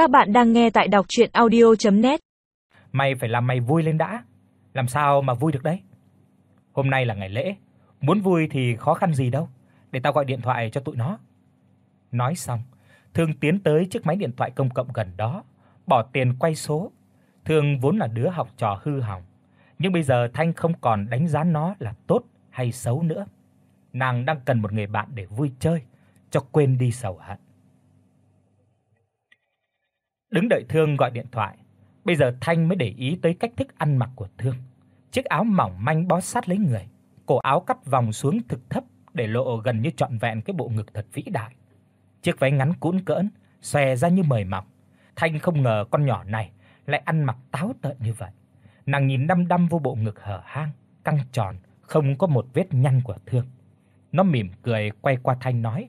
Các bạn đang nghe tại đọc audio net Mày phải làm mày vui lên đã. Làm sao mà vui được đấy? Hôm nay là ngày lễ, muốn vui thì khó khăn gì đâu, để tao gọi điện thoại cho tụi nó. Nói xong, Thương tiến tới chiếc máy điện thoại công cộng gần đó, bỏ tiền quay số. Thương vốn là đứa học trò hư hỏng, nhưng bây giờ Thanh không còn đánh giá nó là tốt hay xấu nữa. Nàng đang cần một người bạn để vui chơi, cho quên đi sầu hận. Đứng đợi Thương gọi điện thoại, bây giờ Thanh mới để ý tới cách thức ăn mặc của Thương. Chiếc áo mỏng manh bó sát lấy người, cổ áo cắt vòng xuống thực thấp để lộ gần như trọn vẹn cái bộ ngực thật vĩ đại. Chiếc váy ngắn cũn cỡn, xòe ra như mời mọc. Thanh không ngờ con nhỏ này lại ăn mặc táo tợn như vậy. Nàng nhìn đăm đăm vô bộ ngực hở hang, căng tròn, không có một vết nhăn của thương. Nó mỉm cười quay qua Thanh nói: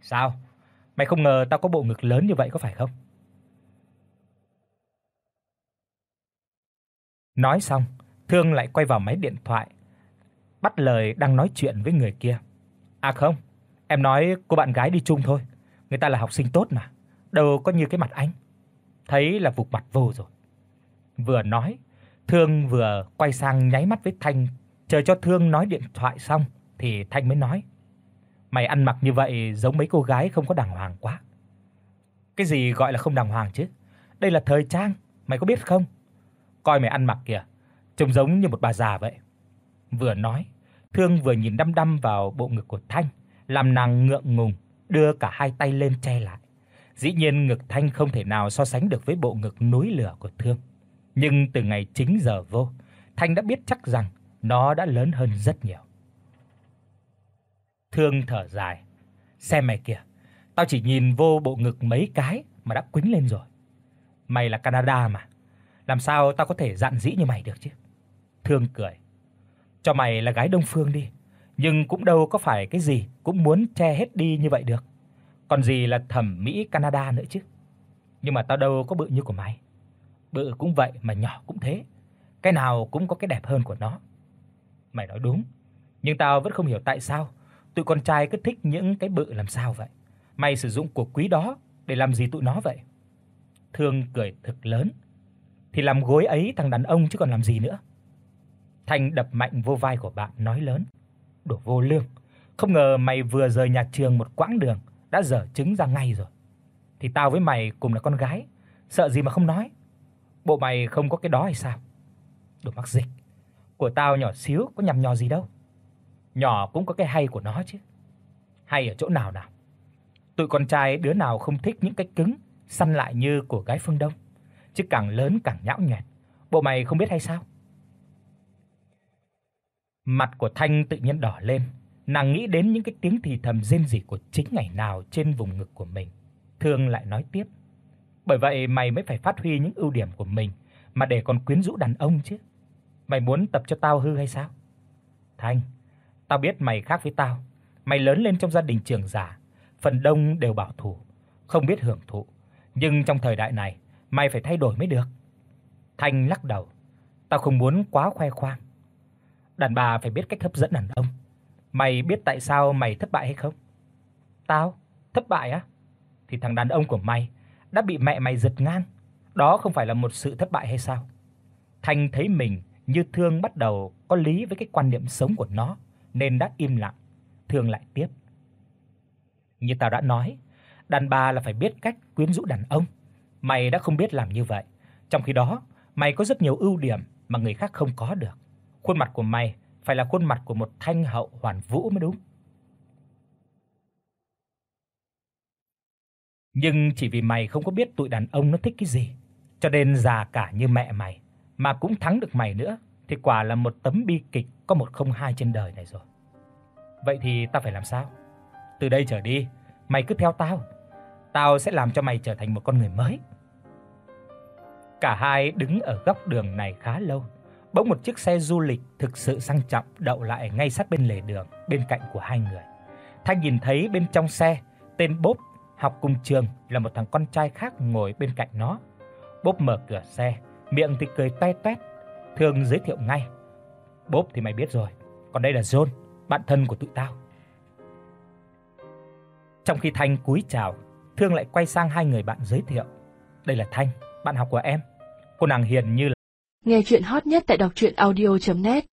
"Sao? Mày không ngờ tao có bộ ngực lớn như vậy có phải không?" Nói xong, Thương lại quay vào máy điện thoại, bắt lời đang nói chuyện với người kia. "À không, em nói cô bạn gái đi chung thôi, người ta là học sinh tốt mà, đâu có như cái mặt anh." Thấy là vụt mặt vô rồi. Vừa nói, Thương vừa quay sang nháy mắt với Thanh, chờ cho Thương nói điện thoại xong thì Thanh mới nói: "Mày ăn mặc như vậy giống mấy cô gái không có đàng hoàng quá." "Cái gì gọi là không đàng hoàng chứ? Đây là thời trang, mày có biết không?" Coi mày ăn mặc kìa, trông giống như một bà già vậy. Vừa nói, Thương vừa nhìn đăm đăm vào bộ ngực của Thanh, làm nàng ngượng ngùng, đưa cả hai tay lên che lại. Dĩ nhiên ngực Thanh không thể nào so sánh được với bộ ngực núi lửa của Thương. Nhưng từ ngày chính giờ vô, Thanh đã biết chắc rằng nó đã lớn hơn rất nhiều. Thương thở dài, xem mày kìa, tao chỉ nhìn vô bộ ngực mấy cái mà đã quĩnh lên rồi. Mày là Canada mà, làm sao tao có thể dạn dĩ như mày được chứ? Thương cười. Cho mày là gái Đông phương đi, nhưng cũng đâu có phải cái gì cũng muốn che hết đi như vậy được. Còn gì là thẩm mỹ Canada nữa chứ. Nhưng mà tao đâu có bự như của mày. Bự cũng vậy mà nhỏ cũng thế. Cái nào cũng có cái đẹp hơn của nó. Mày nói đúng, nhưng tao vẫn không hiểu tại sao tụi con trai cứ thích những cái bự làm sao vậy. Mày sử dụng của quý đó để làm gì tụi nó vậy? Thương cười thực lớn thì làm gối ấy thằng đàn ông chứ còn làm gì nữa. Thành đập mạnh vô vai của bạn nói lớn, "Đồ vô lương, không ngờ mày vừa rời nhà trường một quãng đường đã dở trứng ra ngay rồi. Thì tao với mày cùng là con gái, sợ gì mà không nói. Bộ mày không có cái đó hay sao?" Đồ mắc dịch. Của tao nhỏ xíu có nhằm nhò gì đâu. Nhỏ cũng có cái hay của nó chứ. Hay ở chỗ nào nào? Tụi con trai đứa nào không thích những cái cứng, săn lại như của gái phương Đông chứ càng lớn càng nhão nhẹt. Bộ mày không biết hay sao? Mặt của Thanh tự nhiên đỏ lên, nàng nghĩ đến những cái tiếng thì thầm rên rỉ của chính ngày nào trên vùng ngực của mình. Thương lại nói tiếp: "Bởi vậy mày mới phải phát huy những ưu điểm của mình mà để còn quyến rũ đàn ông chứ. Mày muốn tập cho tao hư hay sao?" Thanh, tao biết mày khác với tao. Mày lớn lên trong gia đình trưởng giả, phần đông đều bảo thủ, không biết hưởng thụ, nhưng trong thời đại này, mày phải thay đổi mới được." Thanh lắc đầu, "Tao không muốn quá khoe khoang. Đàn bà phải biết cách hấp dẫn đàn ông. Mày biết tại sao mày thất bại hay không?" "Tao? Thất bại á? Thì thằng đàn ông của mày đã bị mẹ mày giật ngang, đó không phải là một sự thất bại hay sao?" Thanh thấy mình như Thương bắt đầu có lý với cái quan niệm sống của nó nên đã im lặng. Thương lại tiếp: "Như tao đã nói, đàn bà là phải biết cách quyến rũ đàn ông mày đã không biết làm như vậy. Trong khi đó, mày có rất nhiều ưu điểm mà người khác không có được. Khuôn mặt của mày phải là khuôn mặt của một thanh hậu hoàn vũ mới đúng. Nhưng chỉ vì mày không có biết tụi đàn ông nó thích cái gì, cho nên già cả như mẹ mày mà cũng thắng được mày nữa thì quả là một tấm bi kịch có một không hai trên đời này rồi. Vậy thì ta phải làm sao? Từ đây trở đi, mày cứ theo tao. Tao sẽ làm cho mày trở thành một con người mới. Cả hai đứng ở góc đường này khá lâu. Bỗng một chiếc xe du lịch thực sự sang trọng đậu lại ngay sát bên lề đường, bên cạnh của hai người. Thanh nhìn thấy bên trong xe, tên Bốp học cùng trường là một thằng con trai khác ngồi bên cạnh nó. Bốp mở cửa xe, miệng thì cười toe toét, thường giới thiệu ngay. "Bốp thì mày biết rồi, còn đây là John, bạn thân của tụi tao." Trong khi Thanh cúi chào, Thương lại quay sang hai người bạn giới thiệu. đây là Thanh, bạn học của em. Cô nàng hiền như là... Nghe truyện hot nhất tại doctruyenaudio.net